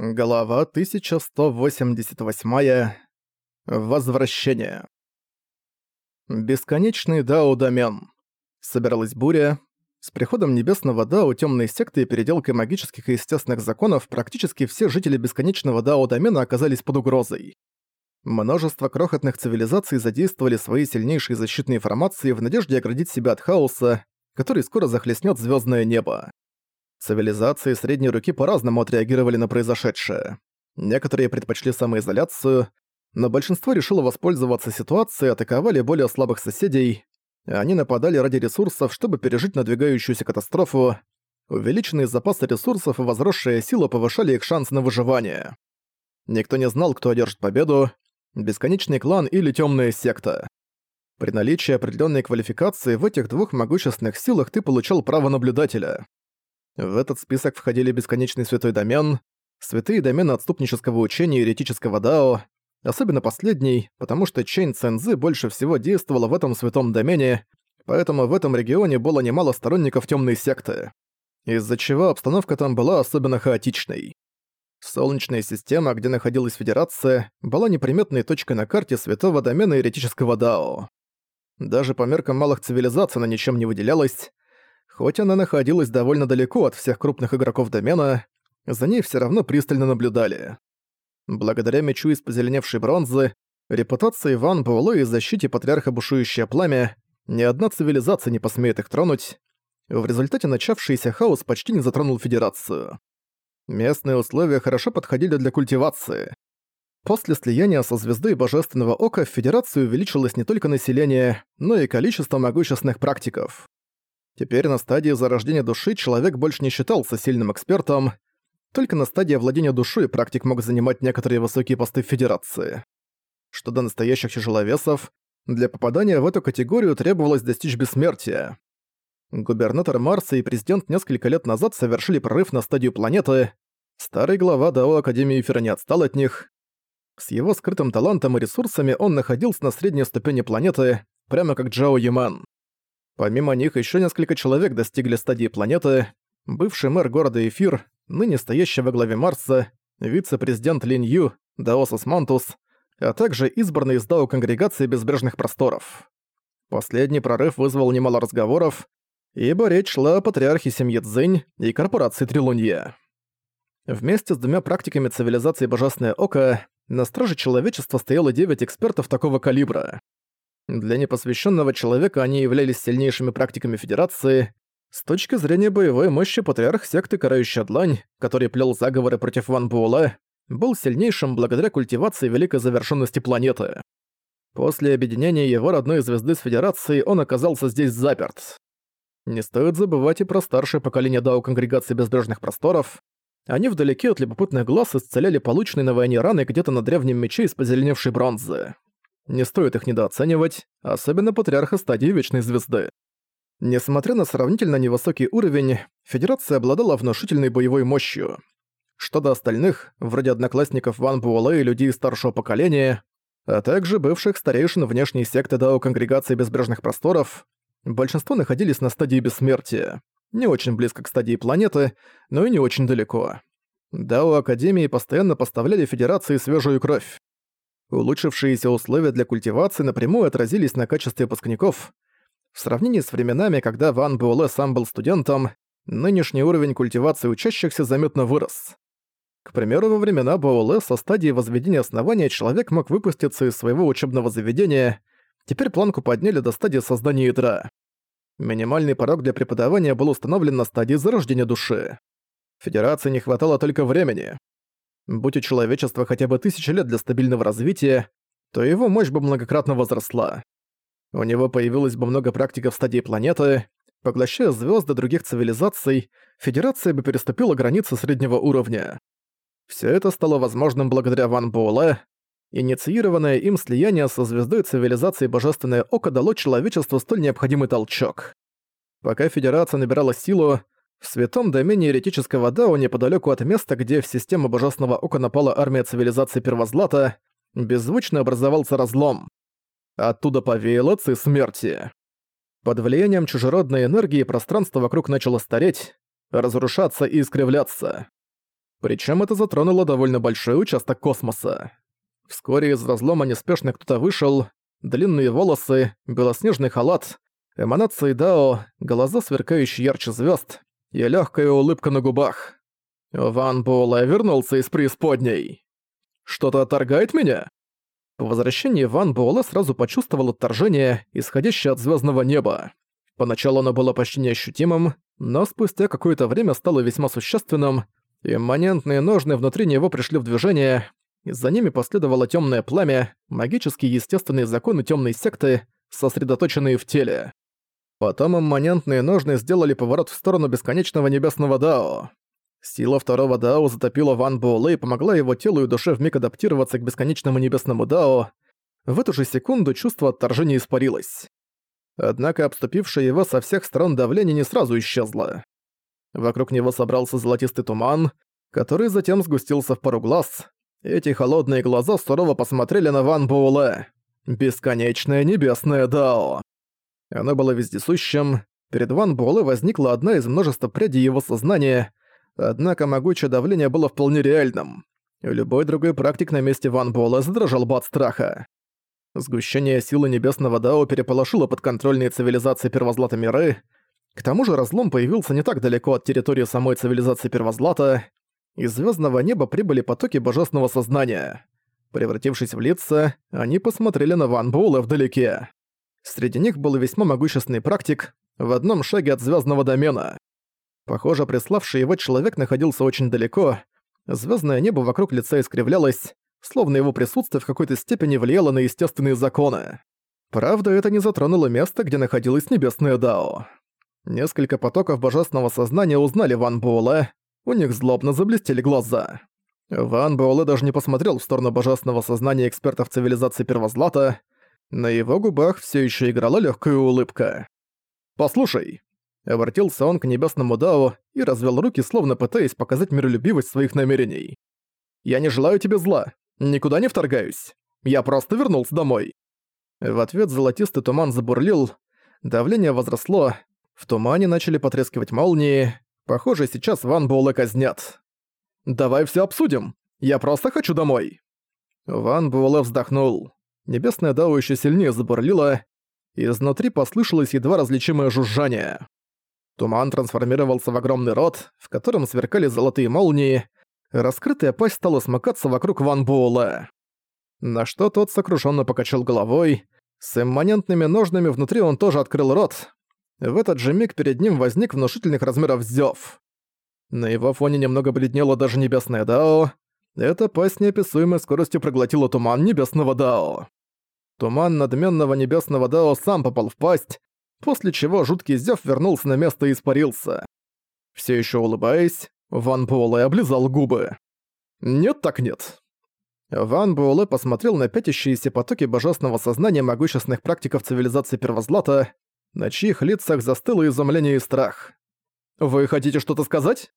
Глава 1188. Возвращение. Бесконечный дао-домен. Собиралась буря. С приходом небесного дао темной секты и переделкой магических и естественных законов практически все жители бесконечного дао-домена оказались под угрозой. Множество крохотных цивилизаций задействовали свои сильнейшие защитные формации в надежде оградить себя от хаоса, который скоро захлестнет звездное небо. Цивилизации средней руки по-разному отреагировали на произошедшее. Некоторые предпочли самоизоляцию, но большинство решило воспользоваться ситуацией и атаковали более слабых соседей. Они нападали ради ресурсов, чтобы пережить надвигающуюся катастрофу. Увеличенные запасы ресурсов и возросшая сила повышали их шанс на выживание. Никто не знал, кто одержит победу – бесконечный клан или темная секта. При наличии определенной квалификации в этих двух могущественных силах ты получал право наблюдателя. В этот список входили Бесконечный Святой Домен, Святые Домены Отступнического Учения Еретического Дао, особенно последний, потому что Чейн Цэнзы больше всего действовала в этом Святом Домене, поэтому в этом регионе было немало сторонников темной секты, из-за чего обстановка там была особенно хаотичной. Солнечная система, где находилась Федерация, была неприметной точкой на карте Святого Домена Еретического Дао. Даже по меркам малых цивилизаций она ничем не выделялась, Хоть она находилась довольно далеко от всех крупных игроков домена, за ней все равно пристально наблюдали. Благодаря мечу из позеленевшей бронзы, репутации Ван Буэлло и защите патриарха бушующее пламя, ни одна цивилизация не посмеет их тронуть. В результате начавшийся хаос почти не затронул Федерацию. Местные условия хорошо подходили для культивации. После слияния со Звездой Божественного Ока в Федерации увеличилось не только население, но и количество могущественных практиков. Теперь на стадии зарождения души человек больше не считался сильным экспертом, только на стадии владения душой практик мог занимать некоторые высокие посты в Федерации. Что до настоящих тяжеловесов, для попадания в эту категорию требовалось достичь бессмертия. Губернатор Марса и президент несколько лет назад совершили прорыв на стадию планеты. Старый глава ДАО Академии Эфира не отстал от них. С его скрытым талантом и ресурсами он находился на средней ступени планеты, прямо как Джао Юман. Помимо них еще несколько человек достигли стадии планеты, бывший мэр города Эфир, ныне стоящий во главе Марса, вице-президент Лин Ю, Даосос Мантус, а также избранный из Дао Конгрегации Безбрежных Просторов. Последний прорыв вызвал немало разговоров, ибо речь шла о патриархе семьи Цзинь и корпорации Трилунье. Вместе с двумя практиками цивилизации Божественное Око на страже человечества стояло девять экспертов такого калибра. Для непосвященного человека они являлись сильнейшими практиками Федерации. С точки зрения боевой мощи патриарх секты Карающая Длань, который плел заговоры против Ван Буэлэ, был сильнейшим благодаря культивации великой завершенности планеты. После объединения его родной звезды с Федерацией он оказался здесь заперт. Не стоит забывать и про старшее поколение Дао Конгрегации Безбрежных Просторов. Они вдалеке от любопытных глаз исцеляли полученные на войне раны где-то на древнем мече из позеленевшей бронзы. Не стоит их недооценивать, особенно патриарха стадии Вечной Звезды. Несмотря на сравнительно невысокий уровень, Федерация обладала внушительной боевой мощью. Что до остальных, вроде одноклассников Ван Буэлэ и людей старшего поколения, а также бывших старейшин внешней секты Дао Конгрегации Безбрежных Просторов, большинство находились на стадии бессмертия. Не очень близко к стадии планеты, но и не очень далеко. Дао Академии постоянно поставляли Федерации свежую кровь. Улучшившиеся условия для культивации напрямую отразились на качестве выпускников. В сравнении с временами, когда Ван Буэлэ сам был студентом, нынешний уровень культивации учащихся заметно вырос. К примеру, во времена Буэлэ со стадии возведения основания человек мог выпуститься из своего учебного заведения, теперь планку подняли до стадии создания ядра. Минимальный порог для преподавания был установлен на стадии зарождения души. Федерации не хватало только времени. Будь у человечества хотя бы тысячи лет для стабильного развития, то его мощь бы многократно возросла. У него появилось бы много практиков стадии планеты, поглощая звезды других цивилизаций, Федерация бы переступила границы среднего уровня. Все это стало возможным благодаря Ван Буэлэ. Инициированное им слияние со звездой цивилизации Божественное Око дало человечеству столь необходимый толчок. Пока Федерация набирала силу, в святом домене еретического Дао неподалеку от места, где в систему Божественного Ока напала армия цивилизации Первозлата, беззвучно образовался разлом. Оттуда повеяло ци смерти. Под влиянием чужеродной энергии пространство вокруг начало стареть, разрушаться и искривляться. Причем это затронуло довольно большой участок космоса. Вскоре из разлома неспешно кто-то вышел, длинные волосы, белоснежный халат, эманации Дао, глаза, сверкающие ярче звезд, и легкая улыбка на губах. Ван Буэлэ вернулся из преисподней. «Что-то отторгает меня?» По возвращении Ван Буэлэ сразу почувствовал отторжение, исходящее от звездного неба. Поначалу оно было почти неощутимым, но спустя какое-то время стало весьма существенным, Имманентные ножны внутри него пришли в движение, за ними последовало темное пламя, магические естественные законы темной секты, сосредоточенные в теле. Потом имманентные ножны сделали поворот в сторону бесконечного небесного Дао. Сила второго Дао затопила Ван Буэлэ и помогла его телу и душе вмиг адаптироваться к бесконечному небесному Дао. В эту же секунду чувство отторжения испарилось. Однако обступившее его со всех сторон давление не сразу исчезло. Вокруг него собрался золотистый туман, который затем сгустился в пару глаз. Эти холодные глаза сурово посмотрели на Ван Буэлэ. Бесконечное небесное Дао. Оно было вездесущим. Перед Ван Буэлэ возникла одна из множества прядей его сознания, однако могучее давление было вполне реальным. Любой другой практик на месте Ван Буэлэ задрожал бы от страха. Сгущение силы небесного Дао переполошило подконтрольные цивилизации Первозлата миры, к тому же разлом появился не так далеко от территории самой цивилизации Первозлата. Из звездного неба прибыли потоки божественного сознания. Превратившись в лица, они посмотрели на Ван Буэлла вдалеке. Среди них был весьма могущественный практик в одном шаге от звездного домена. Похоже, приславший его человек находился очень далеко. Звездное небо вокруг лица искривлялось, словно его присутствие в какой-то степени влияло на естественные законы. Правда, это не затронуло место, где находилось небесное Дао. Несколько потоков божественного сознания узнали Ван Буэлэ, у них злобно заблестели глаза. Ван Буэлэ даже не посмотрел в сторону божественного сознания экспертов цивилизации Первозлата, на его губах все еще играла легкая улыбка. «Послушай», — обратился он к небесному Дао и развел руки, словно пытаясь показать миролюбивость своих намерений. «Я не желаю тебе зла, никуда не вторгаюсь. Я просто вернулся домой». В ответ золотистый туман забурлил, давление возросло, в тумане начали потрескивать молнии. Похоже, сейчас Ван Буэлэ казнят. «Давай все обсудим. Я просто хочу домой». Ван Буэлэ вздохнул. Небесная Дао еще сильнее забурлила. Изнутри послышалось едва различимое жужжание. Туман трансформировался в огромный рот, в котором сверкали золотые молнии. Раскрытая пасть стала смыкаться вокруг Ван Буэлэ. На что тот сокрушенно покачал головой. С имманентными ножными внутри он тоже открыл рот, в этот же миг перед ним возник внушительных размеров зёв. На его фоне немного бледнело даже небесное Дао. Эта пасть неописуемой скоростью проглотила туман небесного Дао. Туман надменного небесного Дао сам попал в пасть, после чего жуткий зев вернулся на место и испарился. Все еще улыбаясь, Ван Буэлэ облизал губы. «Нет так нет». Ван Буэлэ посмотрел на пятящиеся потоки божественного сознания могущественных практиков цивилизации Первозлата, на чьих лицах застыло изумление и страх. «Вы хотите что-то сказать?»